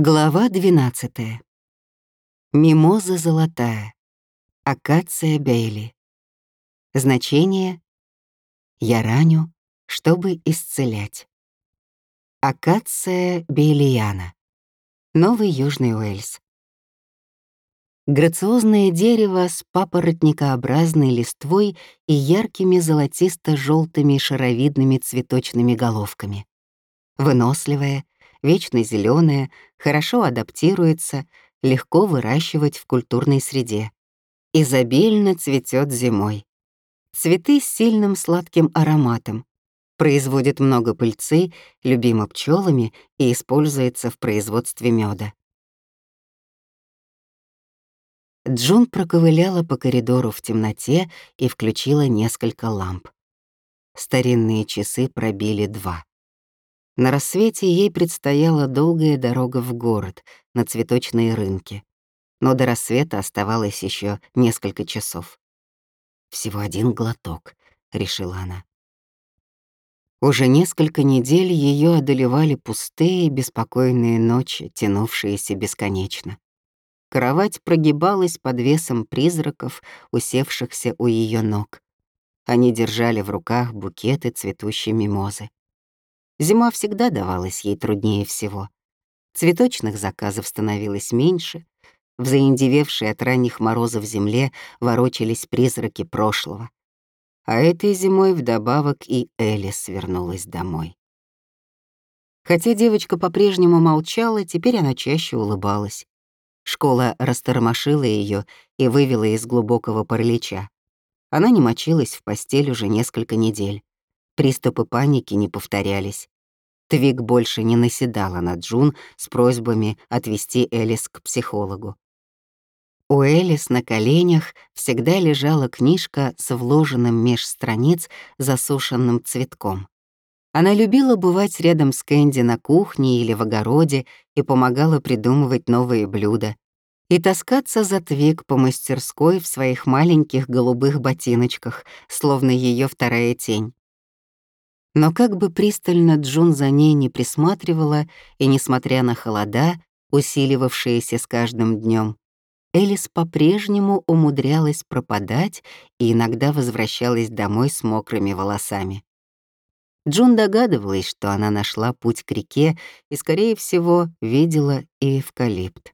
Глава 12. Мимоза золотая. Акация Бейли. Значение «Я раню, чтобы исцелять». Акация Бейлияна. Новый Южный Уэльс. Грациозное дерево с папоротникообразной листвой и яркими золотисто желтыми шаровидными цветочными головками. Выносливое, вечно зеленое, хорошо адаптируется, легко выращивать в культурной среде. Изобильно цветет зимой. Цветы с сильным сладким ароматом. Производит много пыльцы, любима пчелами и используется в производстве меда. Джун проковыляла по коридору в темноте и включила несколько ламп. Старинные часы пробили два. На рассвете ей предстояла долгая дорога в город, на цветочные рынки. Но до рассвета оставалось еще несколько часов. «Всего один глоток», — решила она. Уже несколько недель ее одолевали пустые, беспокойные ночи, тянувшиеся бесконечно. Кровать прогибалась под весом призраков, усевшихся у ее ног. Они держали в руках букеты цветущей мимозы. Зима всегда давалась ей труднее всего. Цветочных заказов становилось меньше, в заиндевевшей от ранних морозов земле ворочались призраки прошлого. А этой зимой вдобавок и Элис вернулась домой. Хотя девочка по-прежнему молчала, теперь она чаще улыбалась. Школа растормошила ее и вывела из глубокого паралича. Она не мочилась в постель уже несколько недель. Приступы паники не повторялись. Твик больше не наседала на Джун с просьбами отвести Элис к психологу. У Элис на коленях всегда лежала книжка с вложенным меж страниц засушенным цветком. Она любила бывать рядом с Кэнди на кухне или в огороде и помогала придумывать новые блюда. И таскаться за Твик по мастерской в своих маленьких голубых ботиночках, словно ее вторая тень. Но как бы пристально Джун за ней не присматривала, и несмотря на холода, усиливавшиеся с каждым днем, Элис по-прежнему умудрялась пропадать и иногда возвращалась домой с мокрыми волосами. Джун догадывалась, что она нашла путь к реке и, скорее всего, видела эвкалипт.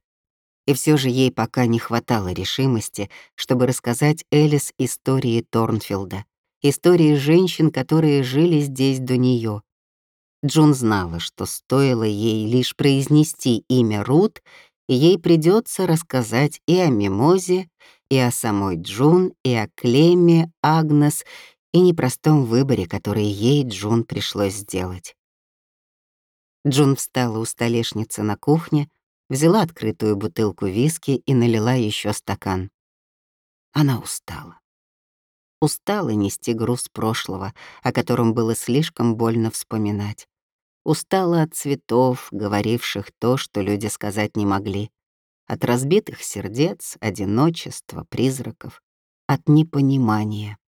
И все же ей пока не хватало решимости, чтобы рассказать Элис истории Торнфилда истории женщин, которые жили здесь до нее. Джун знала, что стоило ей лишь произнести имя Рут, ей придется рассказать и о Мимозе, и о самой Джун, и о Клемме, Агнес, и непростом выборе, который ей, Джун, пришлось сделать. Джун встала у столешницы на кухне, взяла открытую бутылку виски и налила еще стакан. Она устала устала нести груз прошлого, о котором было слишком больно вспоминать. Устала от цветов, говоривших то, что люди сказать не могли. От разбитых сердец, одиночества, призраков. От непонимания.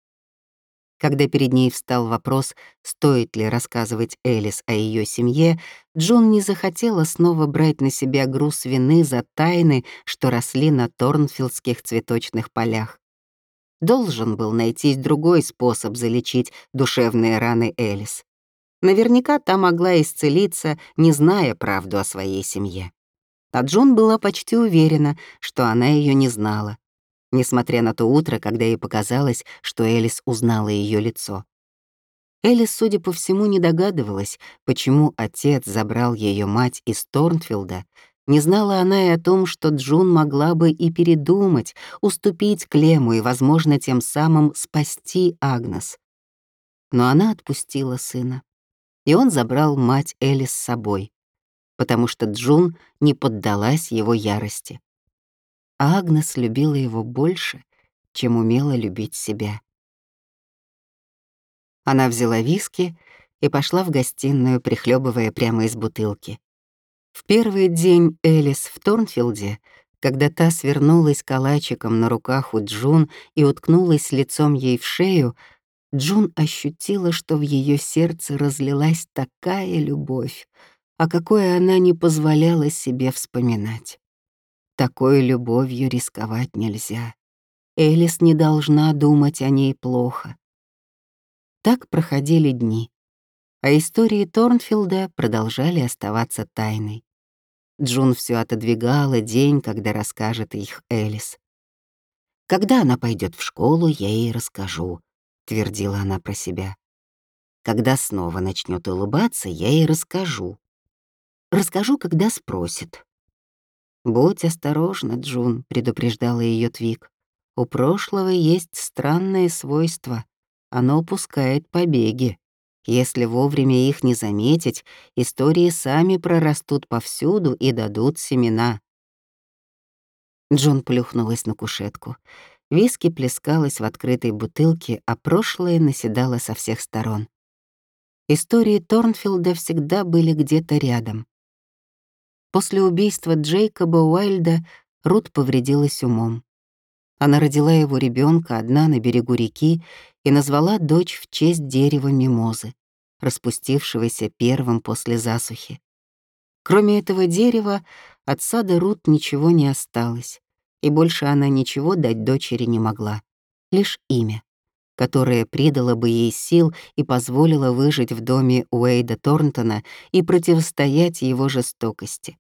Когда перед ней встал вопрос, стоит ли рассказывать Элис о ее семье, Джон не захотела снова брать на себя груз вины за тайны, что росли на Торнфилдских цветочных полях. Должен был найтись другой способ залечить душевные раны Элис. Наверняка та могла исцелиться, не зная правду о своей семье. А Джун была почти уверена, что она ее не знала, несмотря на то утро, когда ей показалось, что Элис узнала ее лицо. Элис, судя по всему, не догадывалась, почему отец забрал ее мать из Торнфилда не знала она и о том, что Джун могла бы и передумать, уступить Клему и, возможно, тем самым спасти Агнес. Но она отпустила сына, и он забрал мать Элли с собой, потому что Джун не поддалась его ярости. А Агнес любила его больше, чем умела любить себя. Она взяла виски и пошла в гостиную, прихлебывая прямо из бутылки. В первый день Элис в Торнфилде, когда та свернулась калачиком на руках у Джун и уткнулась лицом ей в шею, Джун ощутила, что в ее сердце разлилась такая любовь, о какой она не позволяла себе вспоминать. Такой любовью рисковать нельзя. Элис не должна думать о ней плохо. Так проходили дни, а истории Торнфилда продолжали оставаться тайной. Джун все отодвигала день, когда расскажет их Элис. «Когда она пойдет в школу, я ей расскажу», — твердила она про себя. «Когда снова начнет улыбаться, я ей расскажу. Расскажу, когда спросит». «Будь осторожна, Джун», — предупреждала ее Твик. «У прошлого есть странное свойство. Оно упускает побеги». Если вовремя их не заметить, истории сами прорастут повсюду и дадут семена. Джон плюхнулась на кушетку. Виски плескалась в открытой бутылке, а прошлое наседало со всех сторон. Истории Торнфилда всегда были где-то рядом. После убийства Джейкоба Уайльда Рут повредилась умом. Она родила его ребенка одна на берегу реки и назвала дочь в честь дерева мимозы, распустившегося первым после засухи. Кроме этого дерева, от сада Рут ничего не осталось, и больше она ничего дать дочери не могла, лишь имя, которое придало бы ей сил и позволило выжить в доме Уэйда Торнтона и противостоять его жестокости.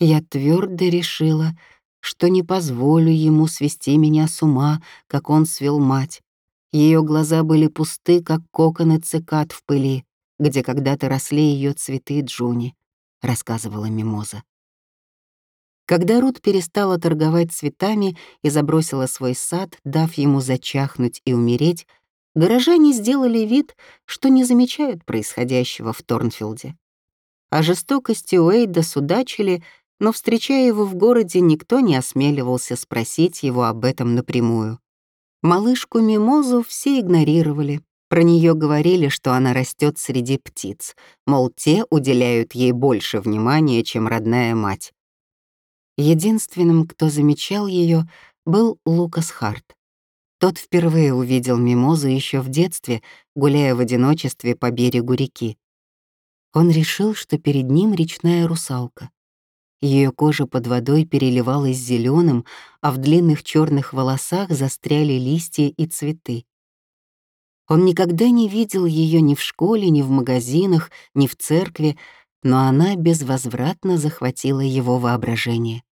Я твердо решила, что не позволю ему свести меня с ума, как он свел мать. Ее глаза были пусты, как коконы цикад в пыли, где когда-то росли ее цветы Джуни, рассказывала Мимоза. Когда Рут перестала торговать цветами и забросила свой сад, дав ему зачахнуть и умереть, горожане сделали вид, что не замечают происходящего в Торнфилде. О жестокости Уэйда судачили, но, встречая его в городе, никто не осмеливался спросить его об этом напрямую. Малышку Мимозу все игнорировали. Про нее говорили, что она растет среди птиц, мол, те уделяют ей больше внимания, чем родная мать. Единственным, кто замечал ее, был Лукас Харт. Тот впервые увидел мимозу еще в детстве, гуляя в одиночестве по берегу реки. Он решил, что перед ним речная русалка. Ее кожа под водой переливалась зеленым, а в длинных черных волосах застряли листья и цветы. Он никогда не видел ее ни в школе, ни в магазинах, ни в церкви, но она безвозвратно захватила его воображение.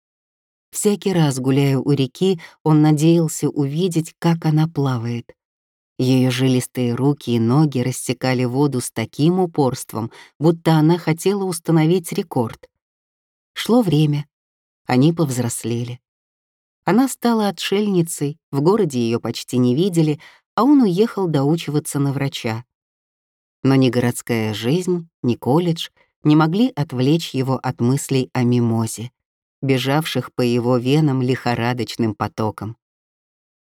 Всякий раз, гуляя у реки, он надеялся увидеть, как она плавает. Ее жилистые руки и ноги рассекали воду с таким упорством, будто она хотела установить рекорд. Шло время. Они повзрослели. Она стала отшельницей, в городе ее почти не видели, а он уехал доучиваться на врача. Но ни городская жизнь, ни колледж не могли отвлечь его от мыслей о мимозе, бежавших по его венам лихорадочным потоком.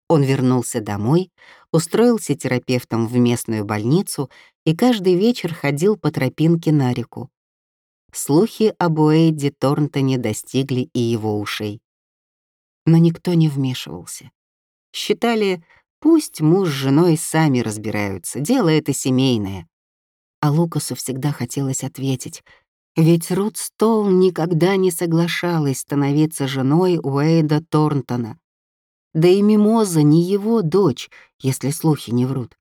Он вернулся домой, устроился терапевтом в местную больницу и каждый вечер ходил по тропинке на реку, слухи об Уэйде Торнтоне достигли и его ушей. Но никто не вмешивался. Считали, пусть муж с женой сами разбираются, дело это семейное. А Лукасу всегда хотелось ответить, ведь Рут Стоул никогда не соглашалась становиться женой Уэйда Торнтона. Да и Мимоза не его дочь, если слухи не врут.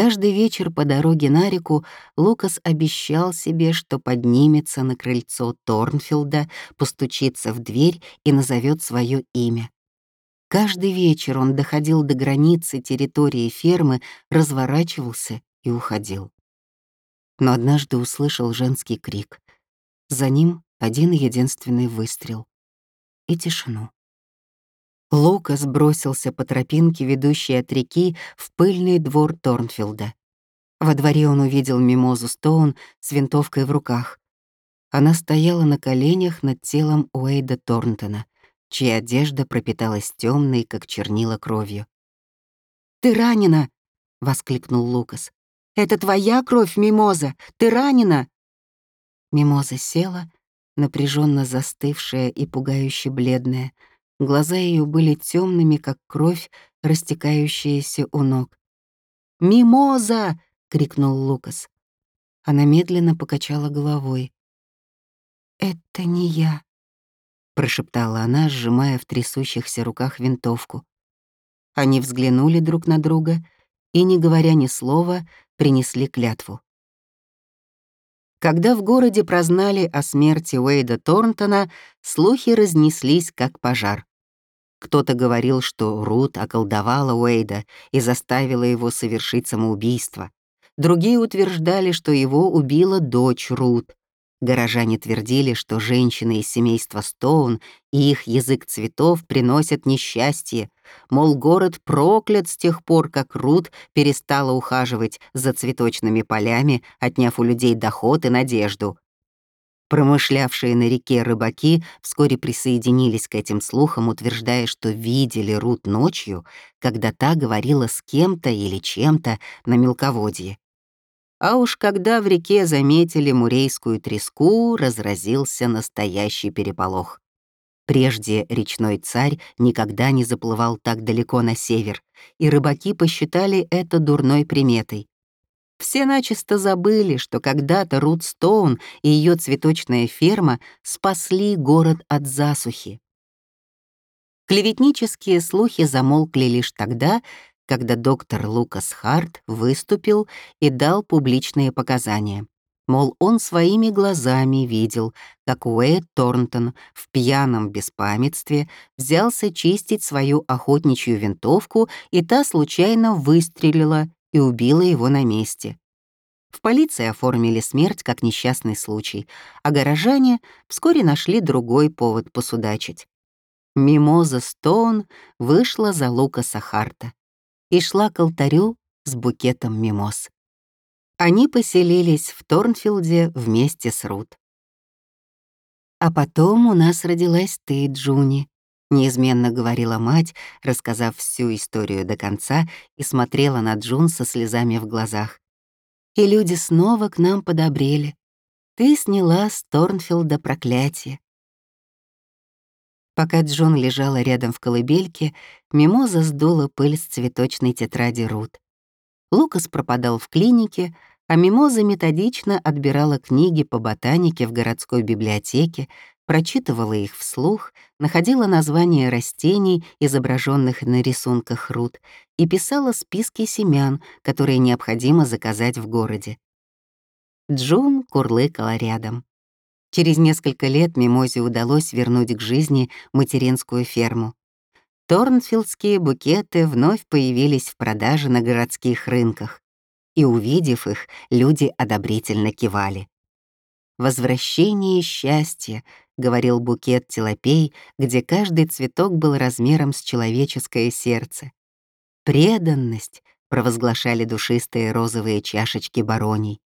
Каждый вечер по дороге на реку Лукас обещал себе, что поднимется на крыльцо Торнфилда, постучится в дверь и назовет свое имя. Каждый вечер он доходил до границы территории фермы, разворачивался и уходил. Но однажды услышал женский крик. За ним один единственный выстрел. И тишину. Лукас бросился по тропинке, ведущей от реки, в пыльный двор Торнфилда. Во дворе он увидел Мимозу Стоун с винтовкой в руках. Она стояла на коленях над телом Уэйда Торнтона, чья одежда пропиталась темной, как чернила кровью. «Ты ранена!» — воскликнул Лукас. «Это твоя кровь, Мимоза! Ты ранена!» Мимоза села, напряженно застывшая и пугающе бледная, Глаза ее были темными, как кровь, растекающаяся у ног. «Мимоза!» — крикнул Лукас. Она медленно покачала головой. «Это не я», — прошептала она, сжимая в трясущихся руках винтовку. Они взглянули друг на друга и, не говоря ни слова, принесли клятву. Когда в городе прознали о смерти Уэйда Торнтона, слухи разнеслись как пожар. Кто-то говорил, что Рут околдовала Уэйда и заставила его совершить самоубийство. Другие утверждали, что его убила дочь Рут. Горожане твердили, что женщины из семейства Стоун и их язык цветов приносят несчастье, мол, город проклят с тех пор, как Рут перестала ухаживать за цветочными полями, отняв у людей доход и надежду. Промышлявшие на реке рыбаки вскоре присоединились к этим слухам, утверждая, что видели Рут ночью, когда та говорила с кем-то или чем-то на мелководье. А уж когда в реке заметили мурейскую треску, разразился настоящий переполох. Прежде речной царь никогда не заплывал так далеко на север, и рыбаки посчитали это дурной приметой. Все начисто забыли, что когда-то Рут Стоун и ее цветочная ферма спасли город от засухи. Клеветнические слухи замолкли лишь тогда, когда доктор Лукас Харт выступил и дал публичные показания. Мол, он своими глазами видел, как Уэйд Торнтон в пьяном беспамятстве взялся чистить свою охотничью винтовку, и та случайно выстрелила и убила его на месте. В полиции оформили смерть как несчастный случай, а горожане вскоре нашли другой повод посудачить. Мимоза Стоун вышла за Лукаса Харта и шла к алтарю с букетом мимоз. Они поселились в Торнфилде вместе с Рут. «А потом у нас родилась ты, Джуни», — неизменно говорила мать, рассказав всю историю до конца и смотрела на Джун со слезами в глазах. «И люди снова к нам подобрели. Ты сняла с Торнфилда проклятие. Пока Джон лежала рядом в колыбельке, мимоза сдула пыль с цветочной тетради Рут. Лукас пропадал в клинике, а мимоза методично отбирала книги по ботанике в городской библиотеке, прочитывала их вслух, находила названия растений, изображенных на рисунках Рут, и писала списки семян, которые необходимо заказать в городе. Джун курлыкала рядом. Через несколько лет Мимозе удалось вернуть к жизни материнскую ферму. Торнфилдские букеты вновь появились в продаже на городских рынках, и, увидев их, люди одобрительно кивали. «Возвращение счастья», — говорил букет телопей, где каждый цветок был размером с человеческое сердце. «Преданность», — провозглашали душистые розовые чашечки бароний.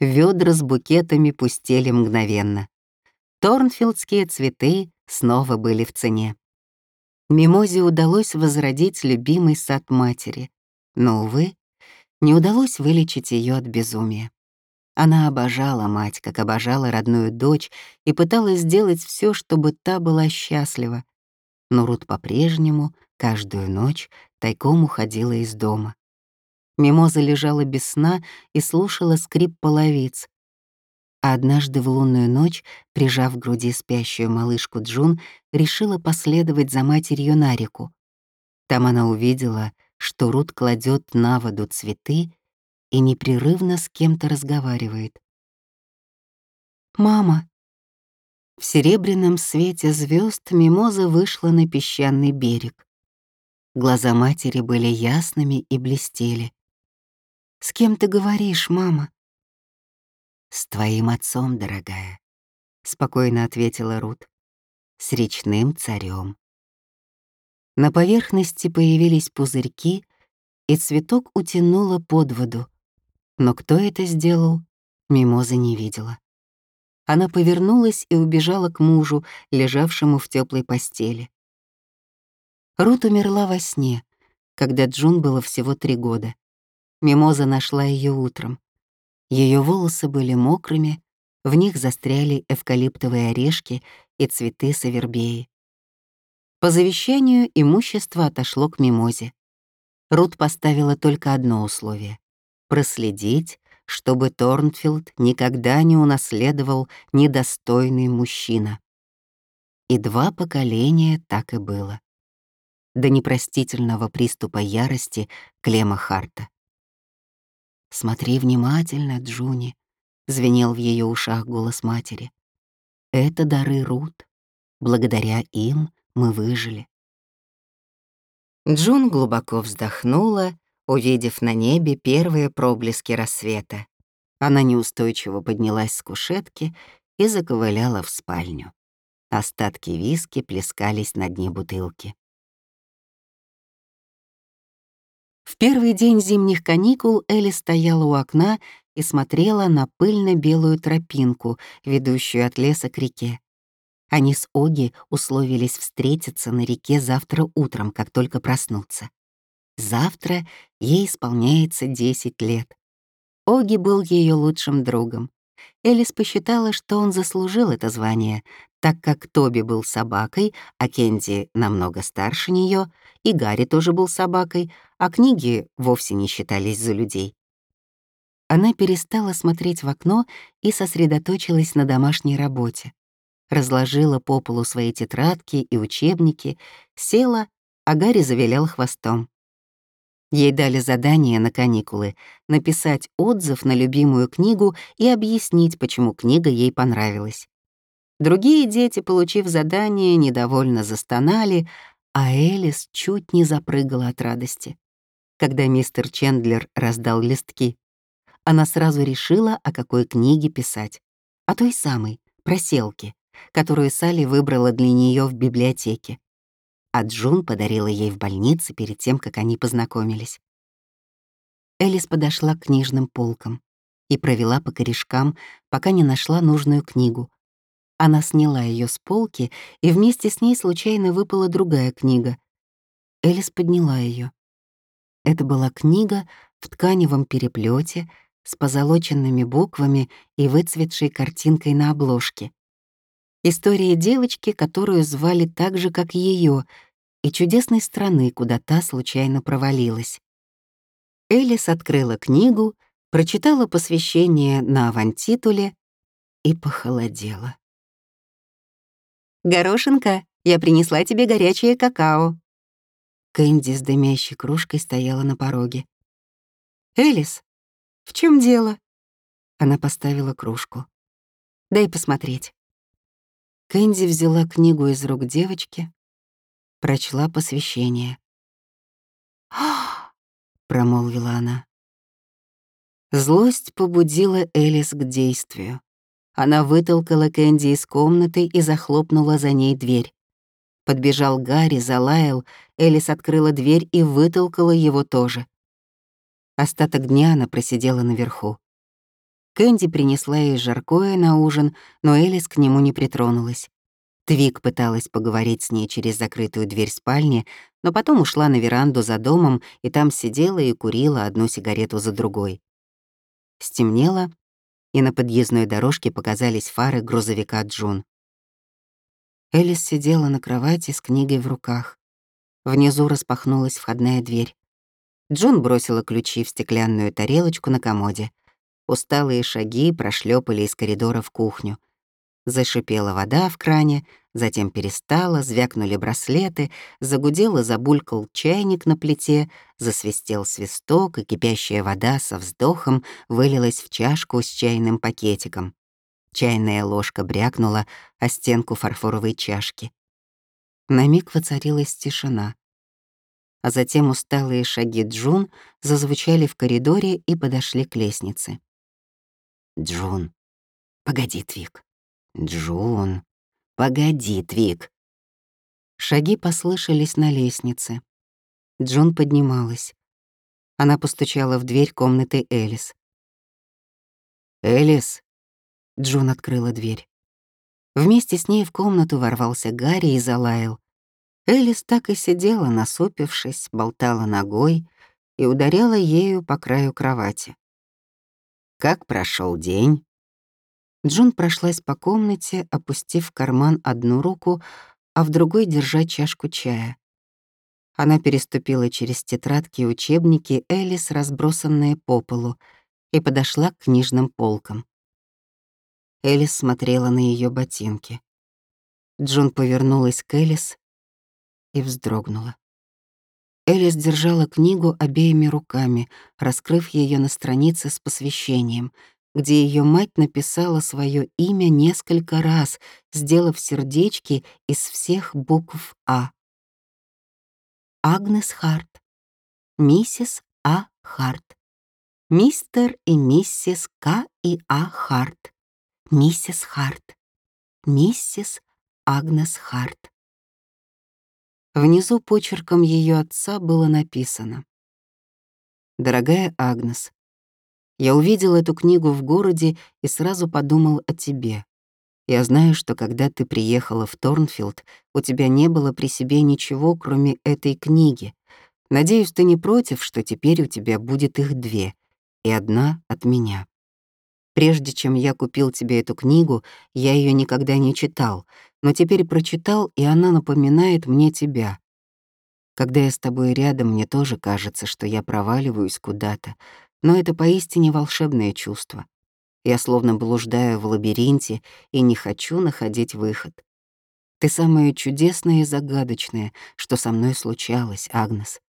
Ведра с букетами пустели мгновенно. Торнфилдские цветы снова были в цене. Мимозе удалось возродить любимый сад матери, но, увы, не удалось вылечить ее от безумия. Она обожала мать, как обожала родную дочь, и пыталась сделать все, чтобы та была счастлива. Но Рут по-прежнему каждую ночь тайком уходила из дома. Мимоза лежала без сна и слушала скрип половиц. А однажды в лунную ночь, прижав к груди спящую малышку Джун, решила последовать за матерью на реку. Там она увидела, что Рут кладет на воду цветы и непрерывно с кем-то разговаривает. «Мама!» В серебряном свете звезд Мимоза вышла на песчаный берег. Глаза матери были ясными и блестели. С кем ты говоришь, мама?» «С твоим отцом, дорогая», — спокойно ответила Рут. «С речным царем. На поверхности появились пузырьки, и цветок утянуло под воду. Но кто это сделал, Мимоза не видела. Она повернулась и убежала к мужу, лежавшему в теплой постели. Рут умерла во сне, когда Джун было всего три года. Мимоза нашла ее утром. Ее волосы были мокрыми, в них застряли эвкалиптовые орешки и цветы савербеи. По завещанию имущество отошло к Мимозе. Рут поставила только одно условие — проследить, чтобы Торнфилд никогда не унаследовал недостойный мужчина. И два поколения так и было. До непростительного приступа ярости Клема Харта. «Смотри внимательно, Джуни», — звенел в ее ушах голос матери. «Это дары Рут. Благодаря им мы выжили». Джун глубоко вздохнула, увидев на небе первые проблески рассвета. Она неустойчиво поднялась с кушетки и заковыляла в спальню. Остатки виски плескались на дне бутылки. В первый день зимних каникул Элли стояла у окна и смотрела на пыльно-белую тропинку, ведущую от леса к реке. Они с Оги условились встретиться на реке завтра утром, как только проснутся. Завтра ей исполняется 10 лет. Оги был ее лучшим другом. Элис посчитала, что он заслужил это звание, так как Тоби был собакой, а Кенди намного старше нее, и Гарри тоже был собакой, а книги вовсе не считались за людей. Она перестала смотреть в окно и сосредоточилась на домашней работе. Разложила по полу свои тетрадки и учебники, села, а Гарри завилял хвостом. Ей дали задание на каникулы — написать отзыв на любимую книгу и объяснить, почему книга ей понравилась. Другие дети, получив задание, недовольно застонали, а Элис чуть не запрыгала от радости. Когда мистер Чендлер раздал листки, она сразу решила, о какой книге писать. О той самой, про селки, которую Салли выбрала для нее в библиотеке а Джун подарила ей в больнице перед тем, как они познакомились. Элис подошла к книжным полкам и провела по корешкам, пока не нашла нужную книгу. Она сняла ее с полки, и вместе с ней случайно выпала другая книга. Элис подняла ее. Это была книга в тканевом переплете с позолоченными буквами и выцветшей картинкой на обложке. История девочки, которую звали так же, как ее, и чудесной страны, куда та случайно провалилась. Элис открыла книгу, прочитала посвящение на авантитуле и похолодела. «Горошинка, я принесла тебе горячее какао». Кэнди с дымящей кружкой стояла на пороге. «Элис, в чем дело?» Она поставила кружку. «Дай посмотреть». Кэнди взяла книгу из рук девочки, прочла посвящение. «Ах!» — промолвила она. Злость побудила Элис к действию. Она вытолкала Кэнди из комнаты и захлопнула за ней дверь. Подбежал Гарри, залаял, Элис открыла дверь и вытолкала его тоже. Остаток дня она просидела наверху. Кэнди принесла ей жаркое на ужин, но Элис к нему не притронулась. Твик пыталась поговорить с ней через закрытую дверь спальни, но потом ушла на веранду за домом и там сидела и курила одну сигарету за другой. Стемнело, и на подъездной дорожке показались фары грузовика Джун. Элис сидела на кровати с книгой в руках. Внизу распахнулась входная дверь. Джун бросила ключи в стеклянную тарелочку на комоде. Усталые шаги прошлепали из коридора в кухню. Зашипела вода в кране, затем перестала, звякнули браслеты, загудел и забулькал чайник на плите, засвистел свисток, и кипящая вода со вздохом вылилась в чашку с чайным пакетиком. Чайная ложка брякнула о стенку фарфоровой чашки. На миг воцарилась тишина. А затем усталые шаги Джун зазвучали в коридоре и подошли к лестнице. «Джун, погоди, Твиг». «Джун, погоди, Твиг». Шаги послышались на лестнице. Джун поднималась. Она постучала в дверь комнаты Элис. «Элис!» Джун открыла дверь. Вместе с ней в комнату ворвался Гарри и залаял. Элис так и сидела, насупившись, болтала ногой и ударяла ею по краю кровати. «Как прошел день?» Джун прошлась по комнате, опустив в карман одну руку, а в другой держа чашку чая. Она переступила через тетрадки и учебники Элис, разбросанные по полу, и подошла к книжным полкам. Элис смотрела на ее ботинки. Джун повернулась к Элис и вздрогнула. Элис держала книгу обеими руками, раскрыв ее на странице с посвящением, где ее мать написала свое имя несколько раз, сделав сердечки из всех букв А. Агнес Харт. Миссис А. Харт. Мистер и миссис К. и А. Харт. Миссис Харт. Миссис Агнес Харт. Внизу почерком ее отца было написано. «Дорогая Агнес, я увидел эту книгу в городе и сразу подумал о тебе. Я знаю, что когда ты приехала в Торнфилд, у тебя не было при себе ничего, кроме этой книги. Надеюсь, ты не против, что теперь у тебя будет их две, и одна от меня. Прежде чем я купил тебе эту книгу, я ее никогда не читал, но теперь прочитал, и она напоминает мне тебя. Когда я с тобой рядом, мне тоже кажется, что я проваливаюсь куда-то, но это поистине волшебное чувство. Я словно блуждаю в лабиринте и не хочу находить выход. Ты самое чудесное и загадочное, что со мной случалось, Агнес.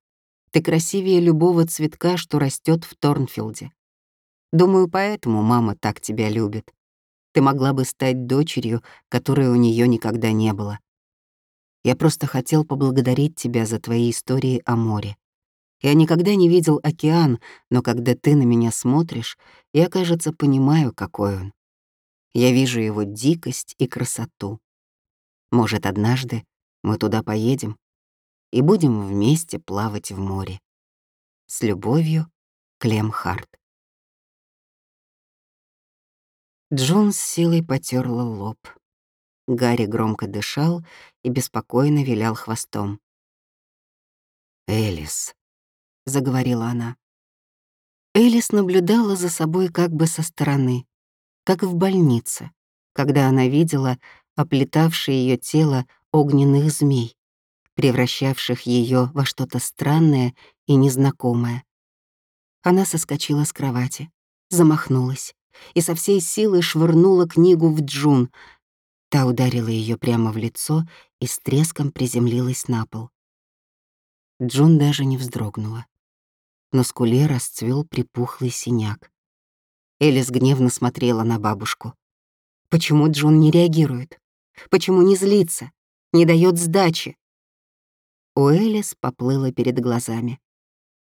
Ты красивее любого цветка, что растет в Торнфилде. Думаю, поэтому мама так тебя любит. Ты могла бы стать дочерью, которой у нее никогда не было. Я просто хотел поблагодарить тебя за твои истории о море. Я никогда не видел океан, но когда ты на меня смотришь, я, кажется, понимаю, какой он. Я вижу его дикость и красоту. Может, однажды мы туда поедем и будем вместе плавать в море. С любовью, Клем Харт. Джон с силой потерла лоб. Гарри громко дышал и беспокойно вилял хвостом. «Элис», — заговорила она. Элис наблюдала за собой как бы со стороны, как в больнице, когда она видела оплетавшие ее тело огненных змей, превращавших ее во что-то странное и незнакомое. Она соскочила с кровати, замахнулась и со всей силы швырнула книгу в Джун. Та ударила ее прямо в лицо и с треском приземлилась на пол. Джун даже не вздрогнула. На скуле расцвел припухлый синяк. Элис гневно смотрела на бабушку. Почему Джун не реагирует? Почему не злится? Не дает сдачи? У Элис поплыла перед глазами.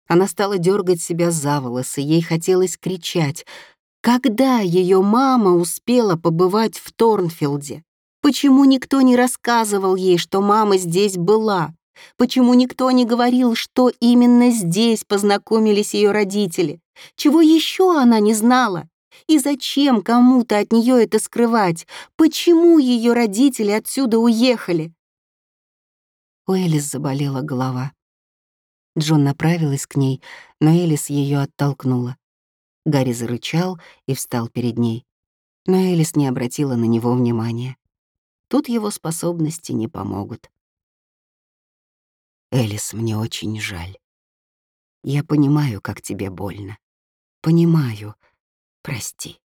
Она стала дергать себя за волосы, ей хотелось кричать — когда ее мама успела побывать в Торнфилде? Почему никто не рассказывал ей, что мама здесь была? Почему никто не говорил, что именно здесь познакомились ее родители? Чего еще она не знала? И зачем кому-то от нее это скрывать? Почему ее родители отсюда уехали? У Элис заболела голова. Джон направилась к ней, но Элис ее оттолкнула. Гарри зарычал и встал перед ней. Но Элис не обратила на него внимания. Тут его способности не помогут. «Элис, мне очень жаль. Я понимаю, как тебе больно. Понимаю. Прости».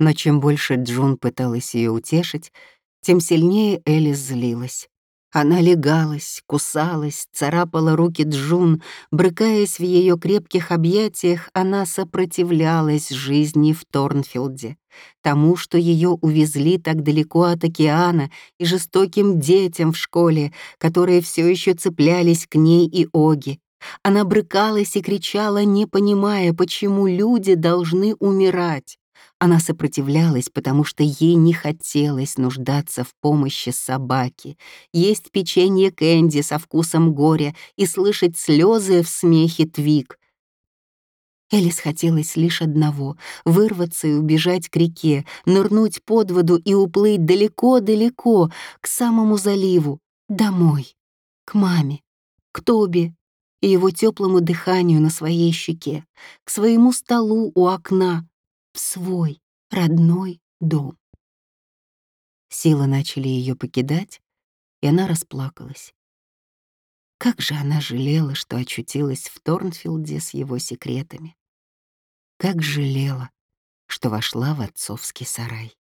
Но чем больше Джун пыталась ее утешить, тем сильнее Элис злилась. Она легалась, кусалась, царапала руки Джун, брыкаясь в ее крепких объятиях, она сопротивлялась жизни в Торнфилде, тому, что ее увезли так далеко от океана и жестоким детям в школе, которые все еще цеплялись к ней и Оги. Она брыкалась и кричала, не понимая, почему люди должны умирать. Она сопротивлялась, потому что ей не хотелось нуждаться в помощи собаки, есть печенье Кэнди со вкусом горя и слышать слезы в смехе Твик. Элис хотелось лишь одного — вырваться и убежать к реке, нырнуть под воду и уплыть далеко-далеко, к самому заливу, домой, к маме, к Тоби и его теплому дыханию на своей щеке, к своему столу у окна, в свой родной дом. Силы начали ее покидать, и она расплакалась. Как же она жалела, что очутилась в Торнфилде с его секретами. как жалела, что вошла в отцовский сарай.